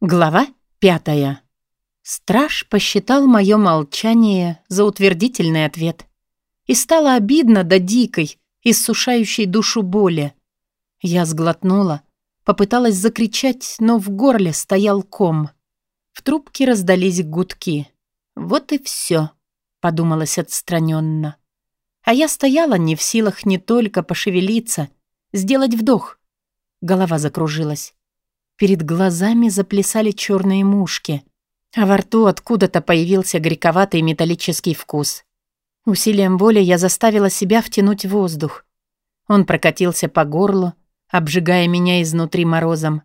Глава пятая. Страж посчитал мое молчание за утвердительный ответ. И стало обидно до дикой, иссушающей душу боли. Я сглотнула, попыталась закричать, но в горле стоял ком. В трубке раздались гудки. «Вот и все», — подумалось отстраненно. А я стояла не в силах не только пошевелиться, сделать вдох. Голова закружилась. Перед глазами заплясали черные мушки, а во рту откуда-то появился горьковатый металлический вкус. Усилием воли я заставила себя втянуть воздух. Он прокатился по горлу, обжигая меня изнутри морозом.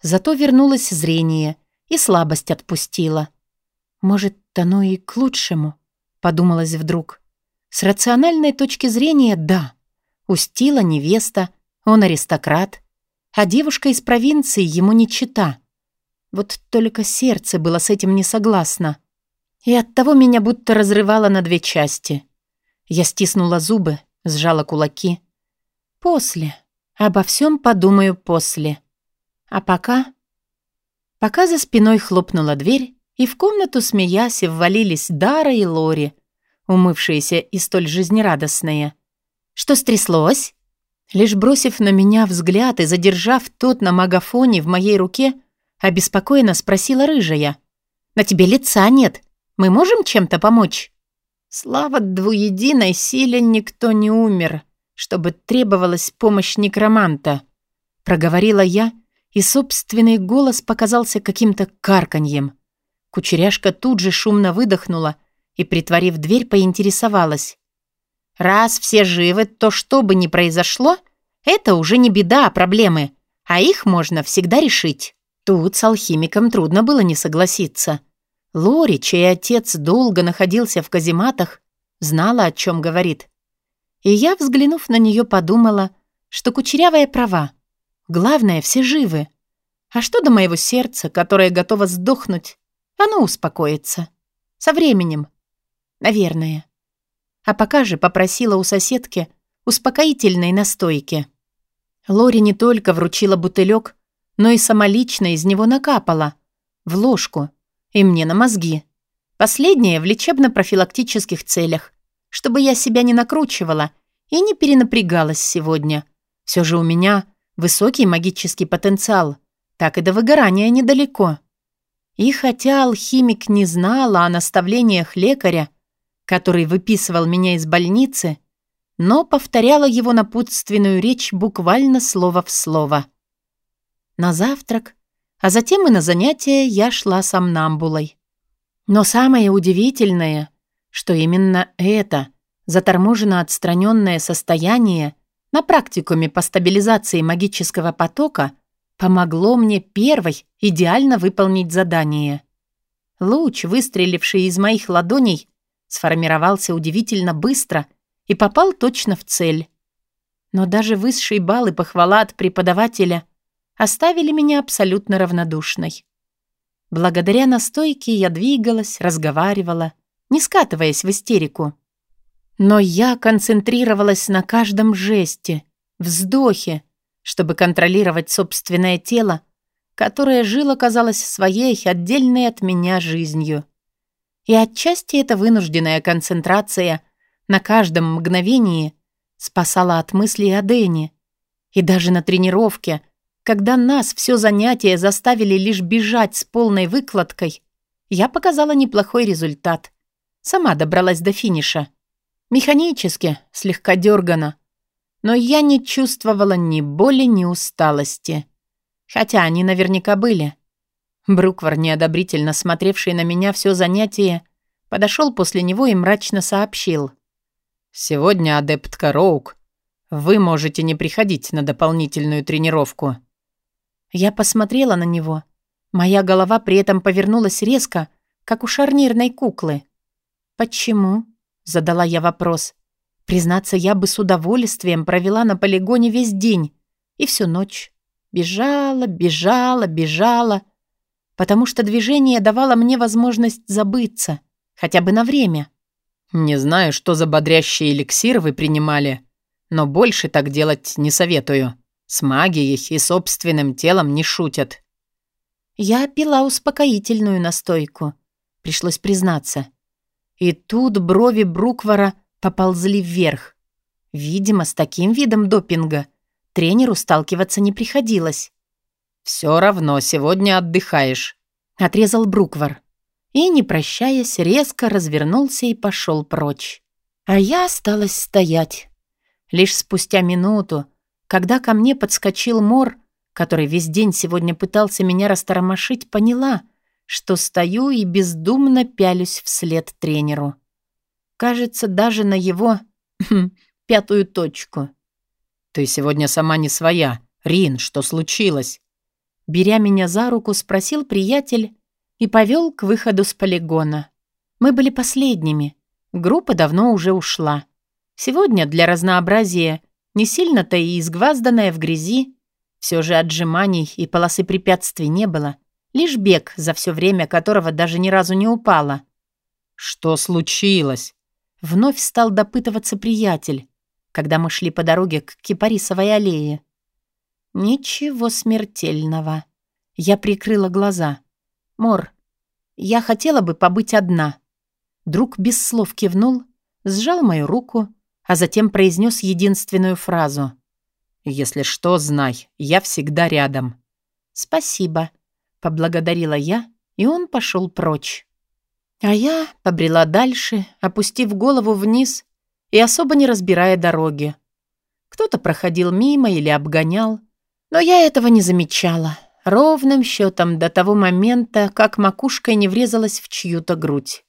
Зато вернулось зрение, и слабость отпустила. Может, оно и к лучшему, подумалось вдруг. С рациональной точки зрения — да. Устила невеста, он аристократ, а девушка из провинции ему не чита. Вот только сердце было с этим не согласно. И оттого меня будто разрывало на две части. Я стиснула зубы, сжала кулаки. После. Обо всем подумаю после. А пока... Пока за спиной хлопнула дверь, и в комнату, смеясь, ввалились Дара и Лори, умывшиеся и столь жизнерадостные. «Что стряслось?» Лишь бросив на меня взгляд и задержав тот на магафоне в моей руке, обеспокоенно спросила рыжая. «На тебе лица нет. Мы можем чем-то помочь?» Слава двуединой силе никто не умер, чтобы требовалась помощь некроманта. Проговорила я, и собственный голос показался каким-то карканьем. Кучеряшка тут же шумно выдохнула и, притворив дверь, поинтересовалась. Раз все живы, то что бы ни произошло, это уже не беда, а проблемы, а их можно всегда решить. Тут с алхимиком трудно было не согласиться. Лори, чей отец долго находился в казематах, знала, о чем говорит. И я, взглянув на нее, подумала, что кучерявая права. Главное, все живы. А что до моего сердца, которое готово сдохнуть? Оно успокоится. Со временем. Наверное. А пока же попросила у соседки успокоительной настойки. Лори не только вручила бутылек, но и самолично из него накапала. В ложку. И мне на мозги. Последнее в лечебно-профилактических целях, чтобы я себя не накручивала и не перенапрягалась сегодня. Все же у меня высокий магический потенциал, так и до выгорания недалеко. И хотя алхимик не знала о наставлениях лекаря, который выписывал меня из больницы, но повторяла его напутственную речь буквально слово в слово. На завтрак, а затем и на занятия я шла сомнамбулой. Но самое удивительное, что именно это заторможенно отстраненное состояние на практикуме по стабилизации магического потока помогло мне первой идеально выполнить задание. Луч, выстреливший из моих ладоней, сформировался удивительно быстро и попал точно в цель. Но даже высшие баллы похвала от преподавателя оставили меня абсолютно равнодушной. Благодаря настойке я двигалась, разговаривала, не скатываясь в истерику. Но я концентрировалась на каждом жесте, вздохе, чтобы контролировать собственное тело, которое жило, казалось, своей отдельной от меня жизнью. И отчасти эта вынужденная концентрация на каждом мгновении спасала от мыслей о Дэне. И даже на тренировке, когда нас все занятие заставили лишь бежать с полной выкладкой, я показала неплохой результат. Сама добралась до финиша. Механически, слегка дергано. Но я не чувствовала ни боли, ни усталости. Хотя они наверняка были. Бруквар, неодобрительно смотревший на меня все занятие, подошел после него и мрачно сообщил. «Сегодня, адептка Роук, вы можете не приходить на дополнительную тренировку». Я посмотрела на него. Моя голова при этом повернулась резко, как у шарнирной куклы. «Почему?» — задала я вопрос. Признаться, я бы с удовольствием провела на полигоне весь день и всю ночь. Бежала, бежала, бежала — потому что движение давало мне возможность забыться, хотя бы на время. «Не знаю, что за бодрящий эликсир вы принимали, но больше так делать не советую. С магией и собственным телом не шутят». Я пила успокоительную настойку. Пришлось признаться. И тут брови Бруквара поползли вверх. Видимо, с таким видом допинга тренеру сталкиваться не приходилось. «Все равно сегодня отдыхаешь», — отрезал Бруквар. И, не прощаясь, резко развернулся и пошел прочь. А я осталась стоять. Лишь спустя минуту, когда ко мне подскочил Мор, который весь день сегодня пытался меня растормошить, поняла, что стою и бездумно пялюсь вслед тренеру. Кажется, даже на его пятую точку. «Ты сегодня сама не своя. Рин, что случилось?» Беря меня за руку, спросил приятель и повел к выходу с полигона. Мы были последними. Группа давно уже ушла. Сегодня для разнообразия не сильно-то и изгвазданная в грязи, все же отжиманий и полосы препятствий не было. Лишь бег, за все время которого даже ни разу не упала. «Что случилось?» Вновь стал допытываться приятель, когда мы шли по дороге к Кипарисовой аллее. Ничего смертельного. Я прикрыла глаза. Мор, я хотела бы побыть одна. Друг без слов кивнул, сжал мою руку, а затем произнес единственную фразу. «Если что, знай, я всегда рядом». «Спасибо», — поблагодарила я, и он пошел прочь. А я побрела дальше, опустив голову вниз и особо не разбирая дороги. Кто-то проходил мимо или обгонял, но я этого не замечала. Ровным счетом до того момента, как макушкой не врезалась в чью-то грудь.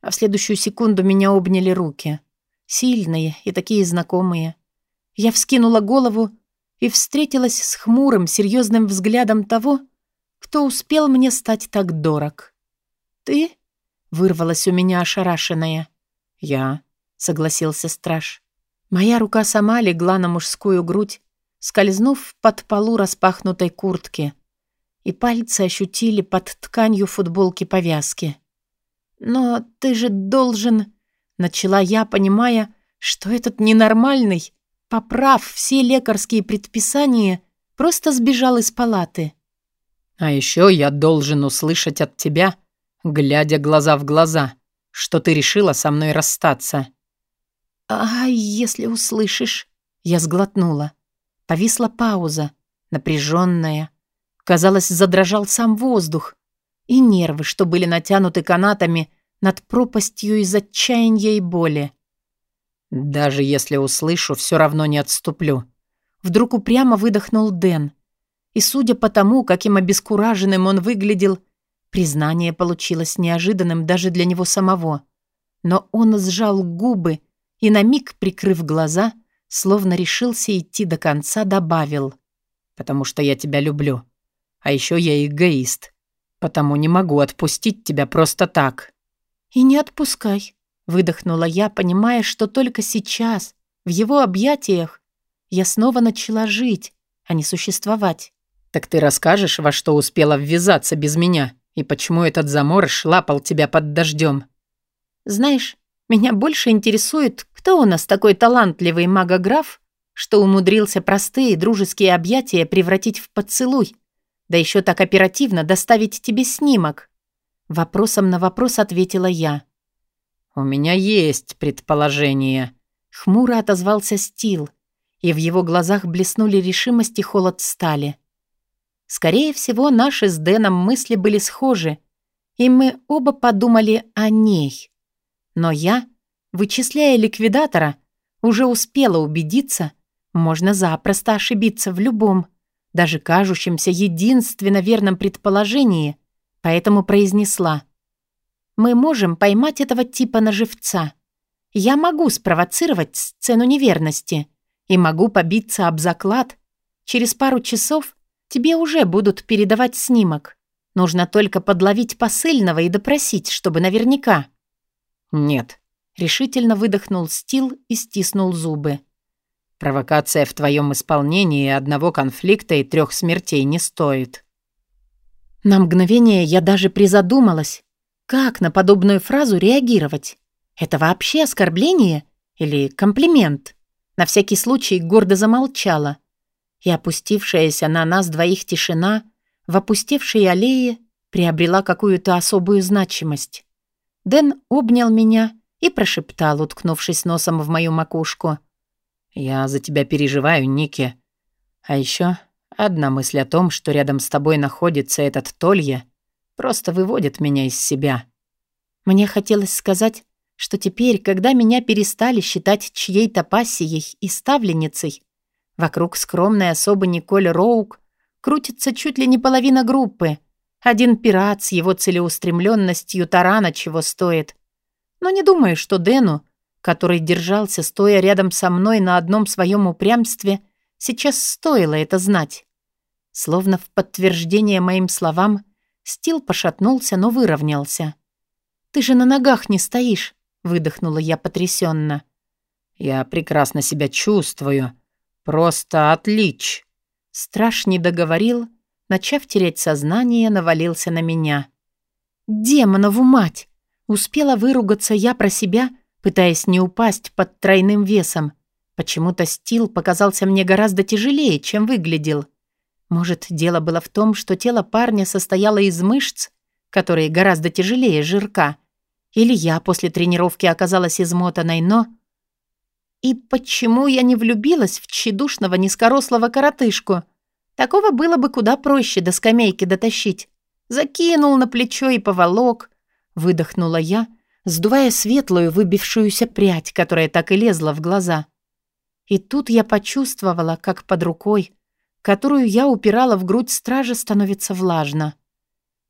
А в следующую секунду меня обняли руки. Сильные и такие знакомые. Я вскинула голову и встретилась с хмурым, серьезным взглядом того, кто успел мне стать так дорог. «Ты?» — вырвалась у меня ошарашенная. «Я», согласился страж. Моя рука сама легла на мужскую грудь, скользнув под полу распахнутой куртки, и пальцы ощутили под тканью футболки повязки. «Но ты же должен...» — начала я, понимая, что этот ненормальный, поправ все лекарские предписания, просто сбежал из палаты. «А еще я должен услышать от тебя, глядя глаза в глаза, что ты решила со мной расстаться». «А если услышишь?» Я сглотнула. Повисла пауза, напряженная. Казалось, задрожал сам воздух. И нервы, что были натянуты канатами над пропастью из отчаяния и боли. «Даже если услышу, все равно не отступлю». Вдруг упрямо выдохнул Дэн. И судя по тому, каким обескураженным он выглядел, признание получилось неожиданным даже для него самого. Но он сжал губы, и на миг, прикрыв глаза, словно решился идти до конца, добавил. «Потому что я тебя люблю. А еще я эгоист. Потому не могу отпустить тебя просто так». «И не отпускай», — выдохнула я, понимая, что только сейчас, в его объятиях, я снова начала жить, а не существовать. «Так ты расскажешь, во что успела ввязаться без меня, и почему этот замор шлапал тебя под дождем?» «Знаешь, меня больше интересует, кто у нас такой талантливый магограф, что умудрился простые дружеские объятия превратить в поцелуй, да еще так оперативно доставить тебе снимок. Вопросом на вопрос ответила я. «У меня есть предположение», — хмуро отозвался Стил, и в его глазах блеснули решимость и холод стали. Скорее всего, наши с Дэном мысли были схожи, и мы оба подумали о ней. Но я, вычисляя ликвидатора, уже успела убедиться, можно запросто ошибиться в любом, даже кажущемся единственно верном предположении, поэтому произнесла. «Мы можем поймать этого типа на живца. Я могу спровоцировать сцену неверности и могу побиться об заклад. Через пару часов тебе уже будут передавать снимок. Нужно только подловить посыльного и допросить, чтобы наверняка». «Нет», — решительно выдохнул Стил и стиснул зубы. «Провокация в твоем исполнении одного конфликта и трех смертей не стоит». На мгновение я даже призадумалась, как на подобную фразу реагировать. Это вообще оскорбление или комплимент? На всякий случай гордо замолчала. И опустившаяся на нас двоих тишина в опустевшей аллее приобрела какую-то особую значимость. Дэн обнял меня и прошептал, уткнувшись носом в мою макушку. «Я за тебя переживаю, Ники. А еще одна мысль о том, что рядом с тобой находится этот Толья, просто выводит меня из себя». Мне хотелось сказать, что теперь, когда меня перестали считать чьей-то пассией и ставленницей, вокруг скромной особы Николь Роук крутится чуть ли не половина группы. Один пират с его целеустремленностью тарана чего стоит. Но не думаю, что Дэну, который держался, стоя рядом со мной на одном своем упрямстве, сейчас стоило это знать. Словно в подтверждение моим словам, Стил пошатнулся, но выровнялся. «Ты же на ногах не стоишь», выдохнула я потрясенно. Я прекрасно себя чувствую. Просто отлич. Страж не договорил, начав терять сознание, навалился на меня. Демонову мать! Успела выругаться я про себя, пытаясь не упасть под тройным весом. Почему-то стил показался мне гораздо тяжелее, чем выглядел. Может, дело было в том, что тело парня состояло из мышц, которые гораздо тяжелее жирка, или я после тренировки оказалась измотанной, но... И почему я не влюбилась в тщедушного низкорослого коротышку? Такого было бы куда проще до скамейки дотащить. Закинул на плечо и поволок. Выдохнула я, сдувая светлую выбившуюся прядь, которая так и лезла в глаза. И тут я почувствовала, как под рукой, которую я упирала в грудь стража, становится влажно.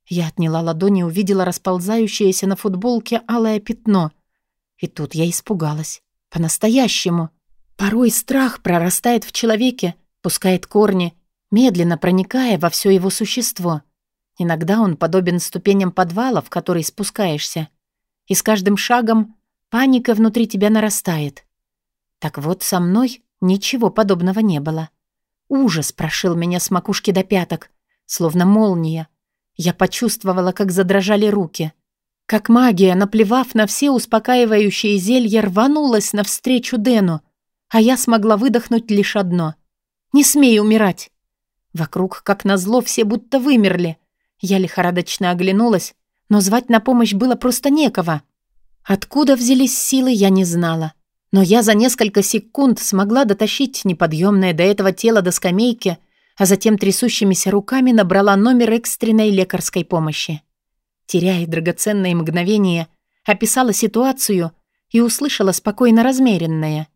Я отняла ладони и увидела расползающееся на футболке алое пятно. И тут я испугалась. По-настоящему. Порой страх прорастает в человеке, пускает корни, медленно проникая во все его существо. Иногда он подобен ступеням подвала, в который спускаешься. И с каждым шагом паника внутри тебя нарастает. Так вот, со мной ничего подобного не было. Ужас прошил меня с макушки до пяток, словно молния. Я почувствовала, как задрожали руки. Как магия, наплевав на все успокаивающие зелья, рванулась навстречу Дэну, а я смогла выдохнуть лишь одно. «Не смей умирать!» Вокруг, как назло, все будто вымерли. Я лихорадочно оглянулась, но звать на помощь было просто некого. Откуда взялись силы, я не знала. Но я за несколько секунд смогла дотащить неподъемное до этого тело до скамейки — а затем трясущимися руками набрала номер экстренной лекарской помощи. Теряя драгоценные мгновения, описала ситуацию и услышала спокойно размеренное.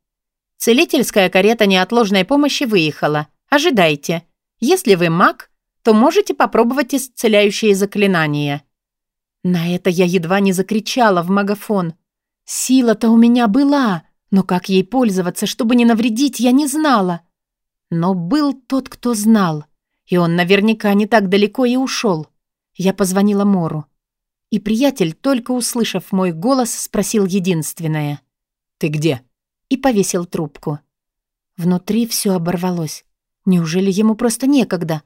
«Целительская карета неотложной помощи выехала. Ожидайте. Если вы маг, то можете попробовать исцеляющие заклинания». На это я едва не закричала в магафон. Сила-то у меня была, но как ей пользоваться, чтобы не навредить, я не знала. Но был тот, кто знал, и он наверняка не так далеко и ушел. Я позвонила Мору. И приятель, только услышав мой голос, спросил единственное. «Ты где?» И повесил трубку. Внутри все оборвалось. Неужели ему просто некогда?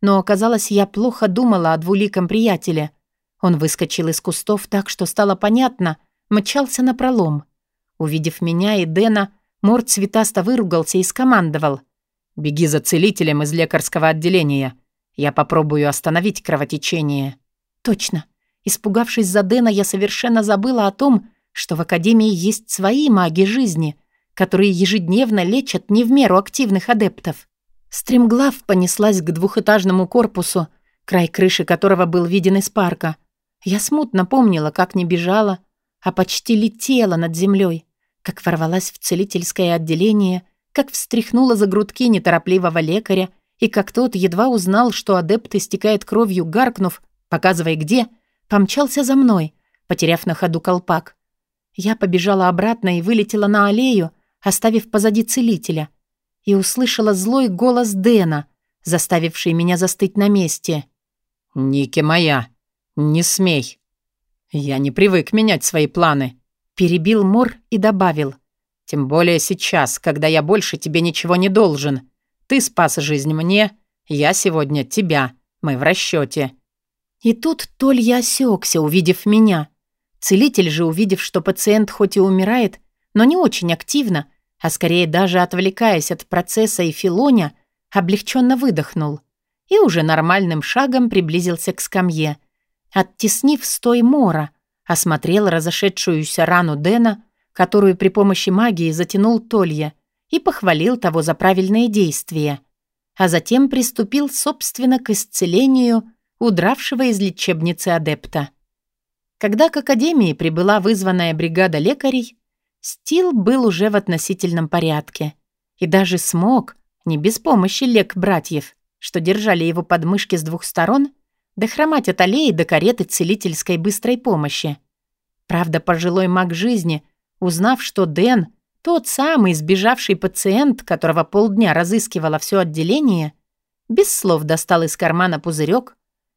Но оказалось, я плохо думала о двуликом приятеле. Он выскочил из кустов так, что стало понятно, мчался на пролом. Увидев меня и Дэна, Мор цветасто выругался и скомандовал. Беги за целителем из лекарского отделения. Я попробую остановить кровотечение». «Точно. Испугавшись за Дэна, я совершенно забыла о том, что в Академии есть свои маги жизни, которые ежедневно лечат не в меру активных адептов. Стремглав понеслась к двухэтажному корпусу, край крыши которого был виден из парка. Я смутно помнила, как не бежала, а почти летела над землей, как ворвалась в целительское отделение как встряхнула за грудки неторопливого лекаря, и как тот едва узнал, что адепт истекает кровью, гаркнув, показывая где, помчался за мной, потеряв на ходу колпак. Я побежала обратно и вылетела на аллею, оставив позади целителя, и услышала злой голос Дэна, заставивший меня застыть на месте. «Ники моя, не смей. Я не привык менять свои планы», — перебил Мор и добавил. Тем более сейчас, когда я больше тебе ничего не должен. Ты спас жизнь мне, я сегодня тебя. Мы в расчете. И тут Толья осекся, увидев меня. Целитель же, увидев, что пациент хоть и умирает, но не очень активно, а скорее даже отвлекаясь от процесса и филоня, облегченно выдохнул. и уже нормальным шагом приблизился к скамье. Оттеснив стой Мора, осмотрел разошедшуюся рану Дэна, которую при помощи магии затянул Толья, и похвалил того за правильные действия. А затем приступил, собственно, к исцелению удравшего из лечебницы адепта. Когда к Академии прибыла вызванная бригада лекарей, Стил был уже в относительном порядке и даже смог, не без помощи лек-братьев, что держали его подмышки с двух сторон, дохромать от аллеи до кареты целительской быстрой помощи. Правда, пожилой маг жизни, узнав, что Дэн, тот самый сбежавший пациент, которого полдня разыскивало все отделение, без слов достал из кармана пузырек,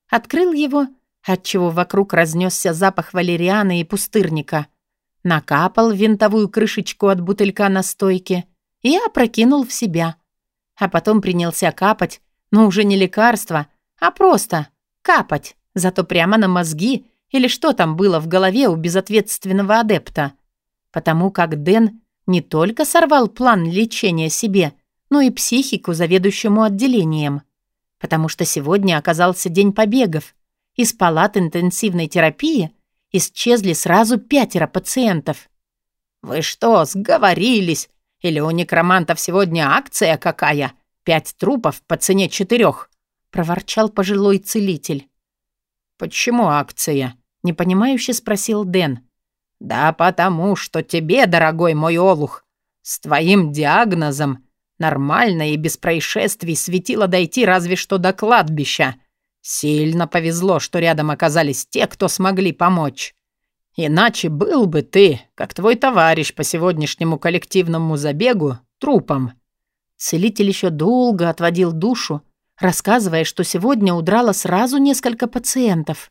открыл его, отчего вокруг разнесся запах валерианы и пустырника, накапал винтовую крышечку от бутылька на стойке и опрокинул в себя. А потом принялся капать, но уже не лекарство, а просто капать, зато прямо на мозги или что там было в голове у безответственного адепта. Потому как Дэн не только сорвал план лечения себе, но и психику заведующему отделением. Потому что сегодня оказался день побегов. Из палат интенсивной терапии исчезли сразу пятеро пациентов. «Вы что, сговорились? Или у некромантов сегодня акция какая?» Пять трупов по цене четырех», — проворчал пожилой целитель. «Почему акция?» — непонимающе спросил Дэн. «Да потому, что тебе, дорогой мой олух, с твоим диагнозом нормально и без происшествий светило дойти разве что до кладбища. Сильно повезло, что рядом оказались те, кто смогли помочь. Иначе был бы ты, как твой товарищ по сегодняшнему коллективному забегу, трупом. Целитель еще долго отводил душу, рассказывая, что сегодня удрало сразу несколько пациентов.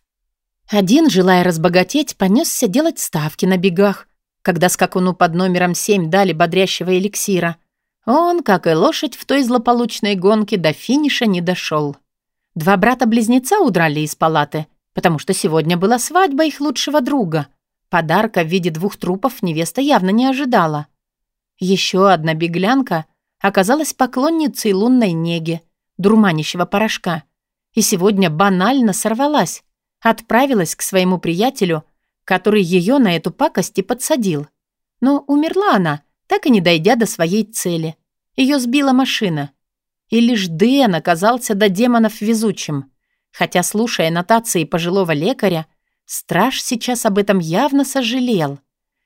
Один, желая разбогатеть, понесся делать ставки на бегах, когда скакуну под номером 7 дали бодрящего эликсира. Он, как и лошадь в той злополучной гонке, до финиша не дошел. Два брата-близнеца удрали из палаты, потому что сегодня была свадьба их лучшего друга. Подарка в виде двух трупов невеста явно не ожидала. Еще одна беглянка оказалась поклонницей лунной неги, дурманящего порошка, и сегодня банально сорвалась, отправилась к своему приятелю, который ее на эту пакость и подсадил. Но умерла она, так и не дойдя до своей цели. Ее сбила машина. И лишь Дэн оказался до демонов везучим. Хотя, слушая нотации пожилого лекаря, страж сейчас об этом явно сожалел.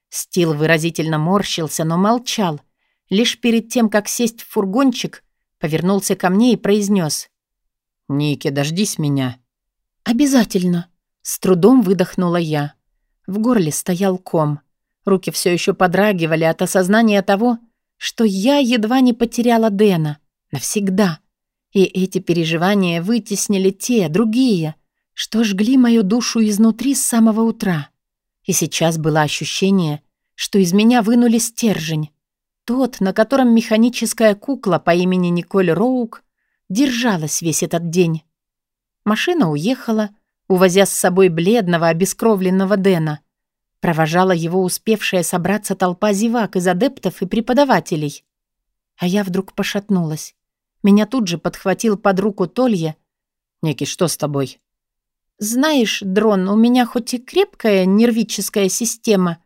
Стил выразительно морщился, но молчал, лишь перед тем, как сесть в фургончик, повернулся ко мне и произнес. «Ники, дождись меня». «Обязательно», — с трудом выдохнула я. В горле стоял ком. Руки все еще подрагивали от осознания того, что я едва не потеряла Дэна. Навсегда. И эти переживания вытеснили те, другие, что жгли мою душу изнутри с самого утра. И сейчас было ощущение, что из меня вынули стержень, тот, на котором механическая кукла по имени Николь Роук держалась весь этот день. Машина уехала, увозя с собой бледного, обескровленного Дэна. Провожала его успевшая собраться толпа зевак из адептов и преподавателей. А я вдруг пошатнулась. Меня тут же подхватил под руку Толья. «Ники, что с тобой?» «Знаешь, Дрон, у меня хоть и крепкая нервическая система,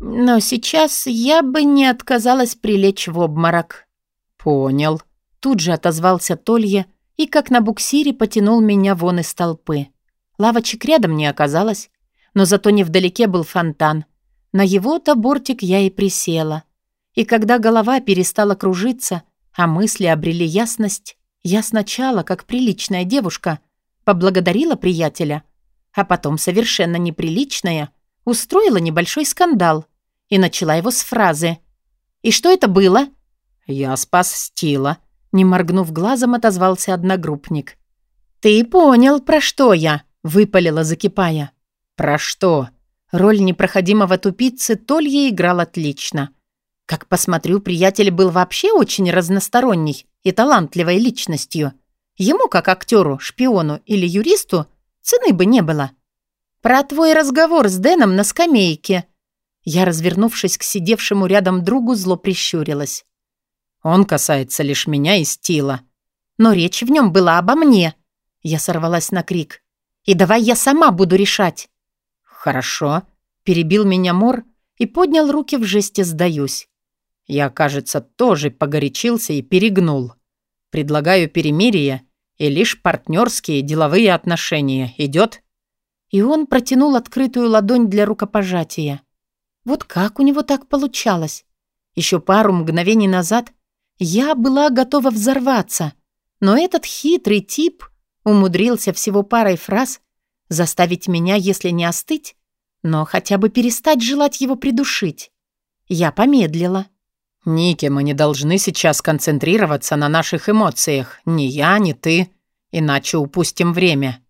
но сейчас я бы не отказалась прилечь в обморок. Понял. Тут же отозвался Толья и как на буксире потянул меня вон из толпы. Лавочек рядом не оказалось, но зато невдалеке был фонтан. На его-то бортик я и присела. И когда голова перестала кружиться, а мысли обрели ясность, я сначала, как приличная девушка, поблагодарила приятеля, а потом совершенно неприличная, устроила небольшой скандал и начала его с фразы. «И что это было?» «Я спас Стила», — не моргнув глазом, отозвался одногруппник. «Ты понял, про что я?» — выпалила, закипая. «Про что?» Роль непроходимого тупицы Толья играл отлично. Как посмотрю, приятель был вообще очень разносторонний и талантливой личностью. Ему, как актеру, шпиону или юристу, цены бы не было. «Про твой разговор с Дэном на скамейке», я, развернувшись к сидевшему рядом другу, зло прищурилась. «Он касается лишь меня и Стила». «Но речь в нем была обо мне», Я сорвалась на крик. «И давай я сама буду решать!» «Хорошо», — перебил меня Мор и поднял руки в жесте «сдаюсь». Я, кажется, тоже погорячился и перегнул. Предлагаю перемирие и лишь партнерские деловые отношения. Идет? И он протянул открытую ладонь для рукопожатия. Вот как у него так получалось? Еще пару мгновений назад я была готова взорваться, но этот хитрый тип умудрился всего парой фраз заставить меня, если не остыть, но хотя бы перестать желать его придушить. Я помедлила. «Ники, мы не должны сейчас концентрироваться на наших эмоциях. Ни я, ни ты. Иначе упустим время».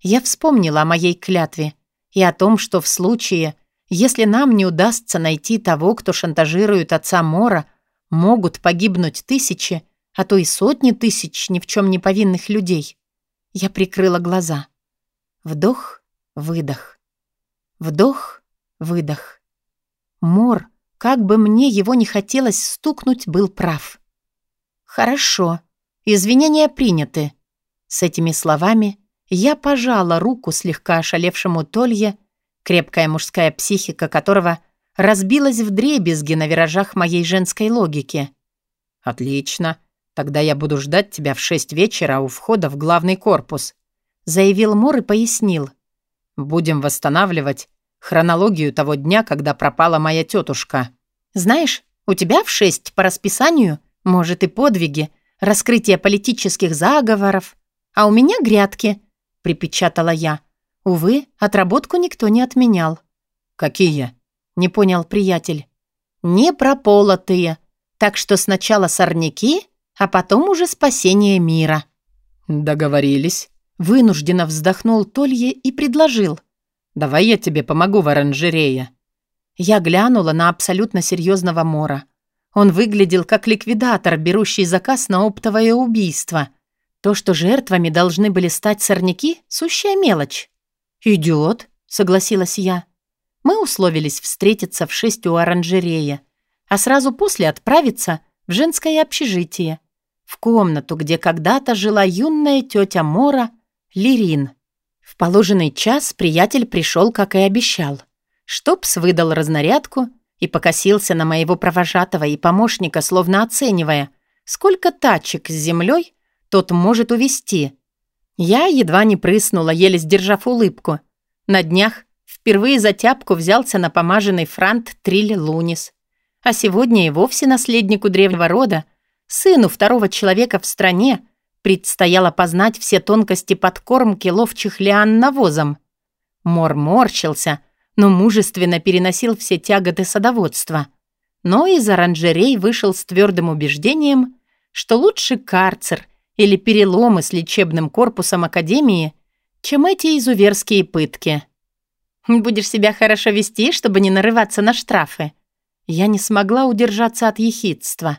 Я вспомнила о моей клятве и о том, что в случае, если нам не удастся найти того, кто шантажирует отца Мора, могут погибнуть тысячи, а то и сотни тысяч ни в чем не повинных людей. Я прикрыла глаза. Вдох, выдох. Вдох, выдох. Мор, как бы мне его не хотелось стукнуть, был прав. «Хорошо. Извинения приняты». С этими словами я пожала руку слегка ошалевшему Толье, крепкая мужская психика которого разбилась в дребезги на виражах моей женской логики. «Отлично. Тогда я буду ждать тебя в шесть вечера у входа в главный корпус», заявил Мор и пояснил. «Будем восстанавливать хронологию того дня, когда пропала моя тетушка. Знаешь, у тебя в шесть по расписанию, может, и подвиги, раскрытие политических заговоров, а у меня грядки», — припечатала я. Увы, отработку никто не отменял. «Какие?» — не понял приятель. «Не прополотые, так что сначала сорняки, а потом уже спасение мира». «Договорились». Вынужденно вздохнул Толье и предложил. «Давай я тебе помогу в оранжерее». Я глянула на абсолютно серьезного Мора. Он выглядел как ликвидатор, берущий заказ на оптовое убийство. То, что жертвами должны были стать сорняки, сущая мелочь. «Идёт», — согласилась я. Мы условились встретиться в шесть у оранжерея, а сразу после отправиться в женское общежитие, в комнату, где когда-то жила юная тетя Мора Лирин. В положенный час приятель пришел, как и обещал. Штопс выдал разнарядку и покосился на моего провожатого и помощника, словно оценивая, сколько тачек с землей тот может увести. Я едва не прыснула, еле сдержав улыбку. На днях впервые за тяпку взялся на помаженный франт Триль Лунис. А сегодня и вовсе наследнику древнего рода, сыну второго человека в стране, Предстояло познать все тонкости подкормки ловчих лиан навозом. Мор морщился, но мужественно переносил все тяготы садоводства. Но из оранжерей вышел с твердым убеждением, что лучше карцер или переломы с лечебным корпусом Академии, чем эти изуверские пытки. «Будешь себя хорошо вести, чтобы не нарываться на штрафы». Я не смогла удержаться от ехидства.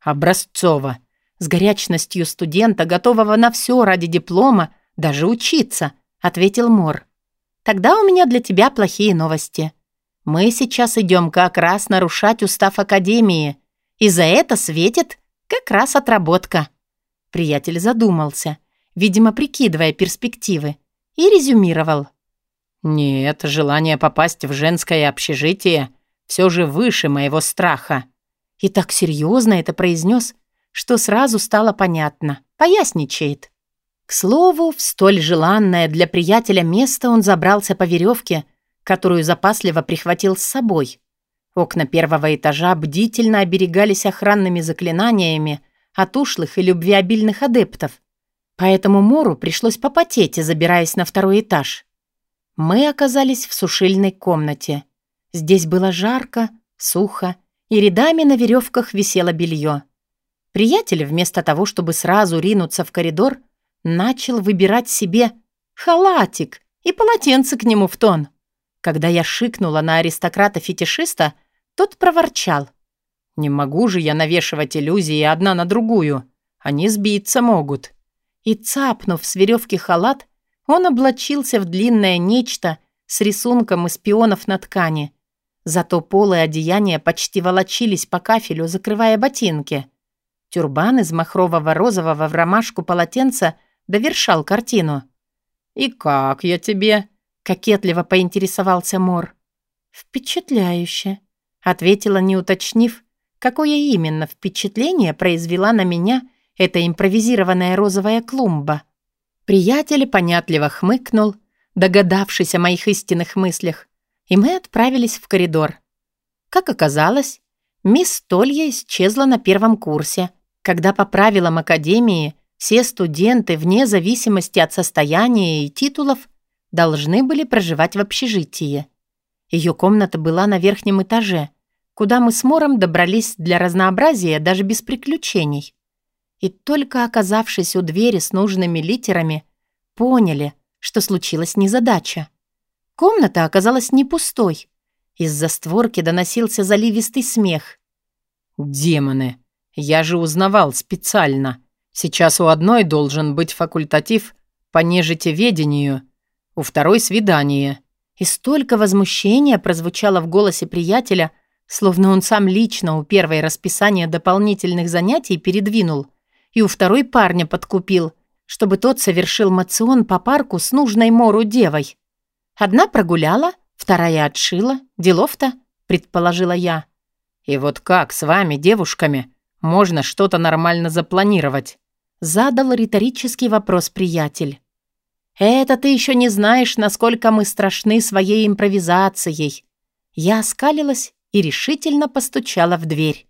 «Образцово», с горячностью студента, готового на все ради диплома, даже учиться, ответил Мор. Тогда у меня для тебя плохие новости. Мы сейчас идем как раз нарушать устав Академии, и за это светит как раз отработка. Приятель задумался, видимо, прикидывая перспективы, и резюмировал. «Нет, желание попасть в женское общежитие все же выше моего страха». И так серьезно это произнес, что сразу стало понятно. Поясничает. К слову, в столь желанное для приятеля место он забрался по веревке, которую запасливо прихватил с собой. Окна первого этажа бдительно оберегались охранными заклинаниями от ушлых и любвеобильных адептов. Поэтому Мору пришлось попотеть, забираясь на второй этаж. Мы оказались в сушильной комнате. Здесь было жарко, сухо, и рядами на веревках висело белье. Приятель, вместо того, чтобы сразу ринуться в коридор, начал выбирать себе халатик и полотенце к нему в тон. Когда я шикнула на аристократа-фетишиста, тот проворчал. «Не могу же я навешивать иллюзии одна на другую. Они сбиться могут». И, цапнув с веревки халат, он облачился в длинное нечто с рисунком из пионов на ткани. Зато полы одеяния почти волочились по кафелю, закрывая ботинки. Тюрбан из махрового розового в ромашку полотенца довершал картину. «И как я тебе?» — кокетливо поинтересовался Мор. «Впечатляюще», — ответила, не уточнив, какое именно впечатление произвела на меня эта импровизированная розовая клумба. Приятель понятливо хмыкнул, догадавшись о моих истинных мыслях, и мы отправились в коридор. Как оказалось, мисс Толья исчезла на первом курсе, когда по правилам Академии все студенты, вне зависимости от состояния и титулов, должны были проживать в общежитии. Ее комната была на верхнем этаже, куда мы с Мором добрались для разнообразия даже без приключений. И только оказавшись у двери с нужными литерами, поняли, что случилась незадача. Комната оказалась не пустой. Из-за створки доносился заливистый смех. «Демоны! Я же узнавал специально. Сейчас у одной должен быть факультатив по нежитеведению, у второй — свидание». И столько возмущения прозвучало в голосе приятеля, словно он сам лично у первой расписания дополнительных занятий передвинул и у второй парня подкупил, чтобы тот совершил мацион по парку с нужной Мору девой. Одна прогуляла, вторая отшила. Делов-то, предположила я. «И вот как с вами, девушками, можно что-то нормально запланировать?» Задал риторический вопрос приятель. «Это ты еще не знаешь, насколько мы страшны своей импровизацией». Я оскалилась и решительно постучала в дверь.